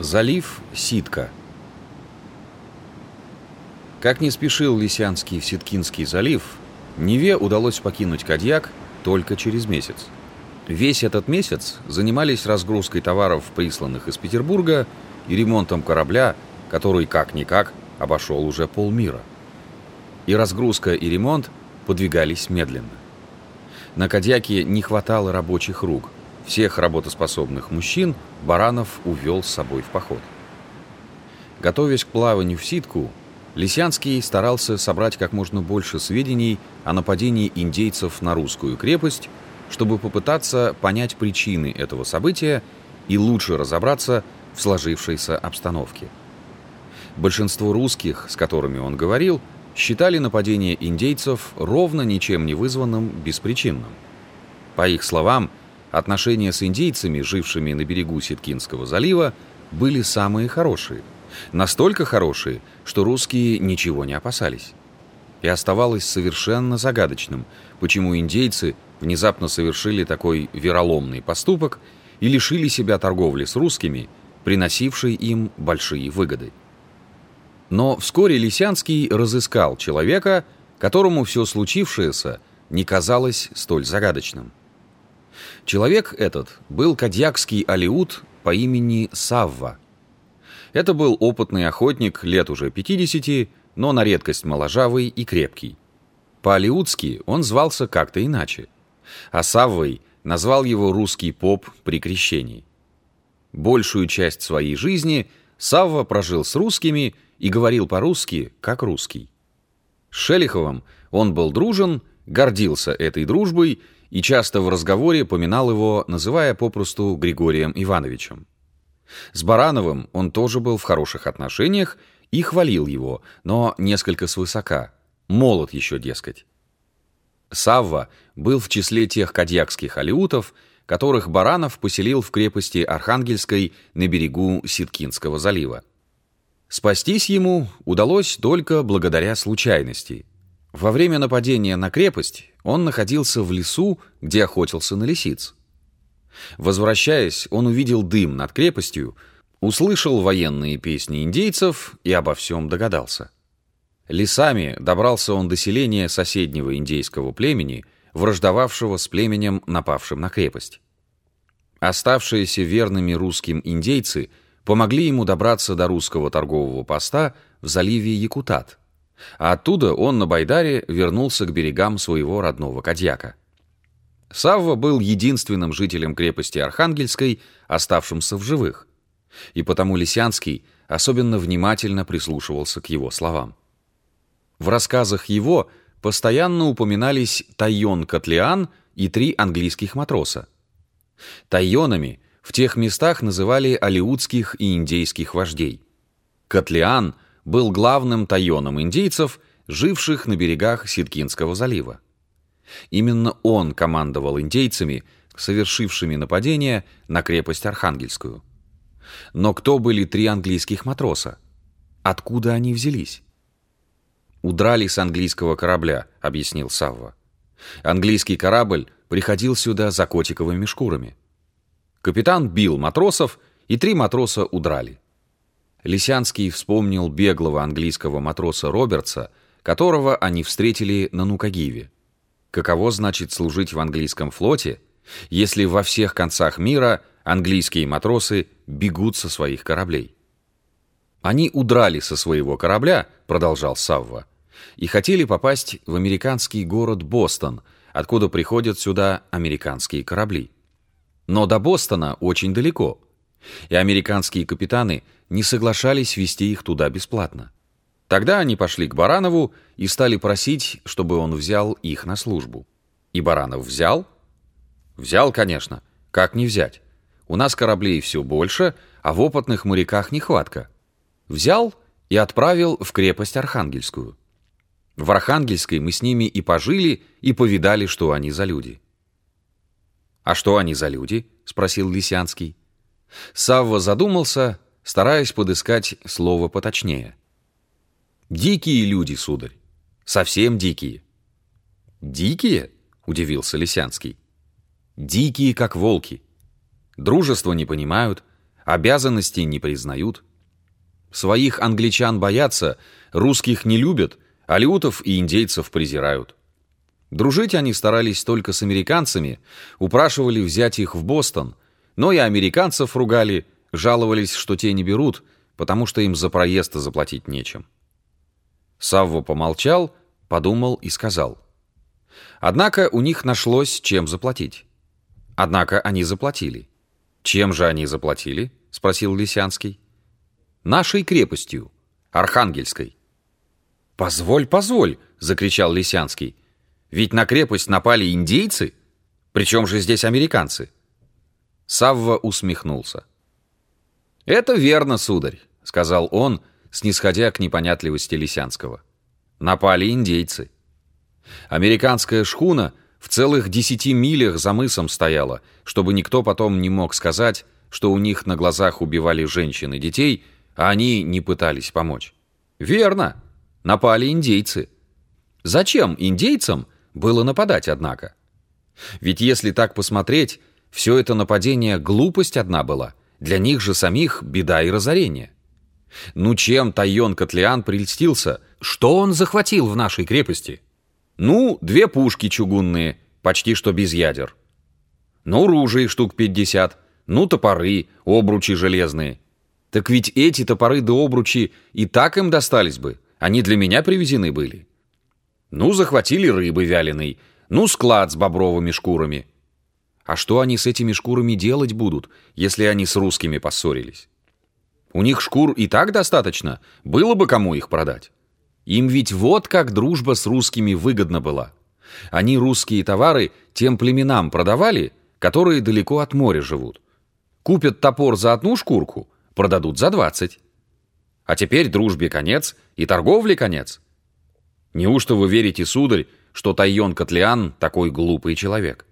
Залив Ситка Как не спешил Лисянский в Ситкинский залив, Неве удалось покинуть Кадьяк только через месяц. Весь этот месяц занимались разгрузкой товаров, присланных из Петербурга, и ремонтом корабля, который как-никак обошел уже полмира. И разгрузка, и ремонт подвигались медленно. На Кадьяке не хватало рабочих рук – всех работоспособных мужчин Баранов увел с собой в поход. Готовясь к плаванию в ситку, Лисянский старался собрать как можно больше сведений о нападении индейцев на русскую крепость, чтобы попытаться понять причины этого события и лучше разобраться в сложившейся обстановке. Большинство русских, с которыми он говорил, считали нападение индейцев ровно ничем не вызванным беспричинным. По их словам, Отношения с индейцами, жившими на берегу Ситкинского залива, были самые хорошие. Настолько хорошие, что русские ничего не опасались. И оставалось совершенно загадочным, почему индейцы внезапно совершили такой вероломный поступок и лишили себя торговли с русскими, приносившей им большие выгоды. Но вскоре Лисянский разыскал человека, которому все случившееся не казалось столь загадочным. Человек этот был кадьякский алиут по имени Савва. Это был опытный охотник лет уже 50, но на редкость моложавый и крепкий. По-алиутски он звался как-то иначе. А Саввой назвал его русский поп при крещении. Большую часть своей жизни Савва прожил с русскими и говорил по-русски, как русский. С Шелиховым он был дружен, гордился этой дружбой и часто в разговоре поминал его, называя попросту Григорием Ивановичем. С Барановым он тоже был в хороших отношениях и хвалил его, но несколько свысока. Молод еще, дескать. Савва был в числе тех кадьякских алиутов, которых Баранов поселил в крепости Архангельской на берегу Ситкинского залива. Спастись ему удалось только благодаря случайности – во время нападения на крепость он находился в лесу, где охотился на лисиц. Возвращаясь, он увидел дым над крепостью, услышал военные песни индейцев и обо всем догадался. Лесами добрался он до селения соседнего индейского племени, враждовавшего с племенем, напавшим на крепость. Оставшиеся верными русским индейцы помогли ему добраться до русского торгового поста в заливе Якутат – а оттуда он на Байдаре вернулся к берегам своего родного Кадьяка. Савва был единственным жителем крепости Архангельской, оставшимся в живых. И потому Лисянский особенно внимательно прислушивался к его словам. В рассказах его постоянно упоминались Тайон Котлеан и три английских матроса. Тайонами в тех местах называли алиутских и индейских вождей. Котлеан — был главным тайоном индейцев, живших на берегах Ситкинского залива. Именно он командовал индейцами, совершившими нападение на крепость Архангельскую. Но кто были три английских матроса? Откуда они взялись? «Удрали с английского корабля», — объяснил Савва. «Английский корабль приходил сюда за котиковыми шкурами. Капитан бил матросов, и три матроса удрали. Лисянский вспомнил беглого английского матроса Робертса, которого они встретили на Нукагиве. Каково значит служить в английском флоте, если во всех концах мира английские матросы бегут со своих кораблей? Они удрали со своего корабля, продолжал Савва, и хотели попасть в американский город Бостон, откуда приходят сюда американские корабли. Но до Бостона очень далеко – и американские капитаны не соглашались вести их туда бесплатно. Тогда они пошли к Баранову и стали просить, чтобы он взял их на службу. И Баранов взял? Взял, конечно. Как не взять? У нас кораблей все больше, а в опытных моряках нехватка. Взял и отправил в крепость Архангельскую. В Архангельской мы с ними и пожили, и повидали, что они за люди. «А что они за люди?» — спросил Лисянский. Савва задумался, стараясь подыскать слово поточнее. «Дикие люди, сударь. Совсем дикие». «Дикие?» — удивился Лисянский. «Дикие, как волки. Дружества не понимают, обязанностей не признают. Своих англичан боятся, русских не любят, алиутов и индейцев презирают. Дружить они старались только с американцами, упрашивали взять их в Бостон, но и американцев ругали, жаловались, что те не берут, потому что им за проезд заплатить нечем. Савва помолчал, подумал и сказал. Однако у них нашлось, чем заплатить. Однако они заплатили. Чем же они заплатили? Спросил Лисянский. Нашей крепостью, Архангельской. «Позволь, позволь!» — закричал Лисянский. «Ведь на крепость напали индейцы? Причем же здесь американцы?» Савва усмехнулся. «Это верно, сударь», — сказал он, снисходя к непонятливости Лисянского. «Напали индейцы. Американская шхуна в целых десяти милях за мысом стояла, чтобы никто потом не мог сказать, что у них на глазах убивали женщин и детей, а они не пытались помочь. Верно, напали индейцы. Зачем индейцам было нападать, однако? Ведь если так посмотреть, все это нападение глупость одна была, для них же самих беда и разорение. Ну чем Тайон Котлеан прельстился? Что он захватил в нашей крепости? Ну, две пушки чугунные, почти что без ядер. Ну, ружей штук пятьдесят. Ну, топоры, обручи железные. Так ведь эти топоры да обручи и так им достались бы. Они для меня привезены были. Ну, захватили рыбы вяленой. Ну, склад с бобровыми шкурами. А что они с этими шкурами делать будут, если они с русскими поссорились? У них шкур и так достаточно, было бы кому их продать. Им ведь вот как дружба с русскими выгодна была. Они русские товары тем племенам продавали, которые далеко от моря живут. Купят топор за одну шкурку, продадут за двадцать. А теперь дружбе конец и торговле конец. Неужто вы верите, сударь, что Тайон Котлеан такой глупый человек?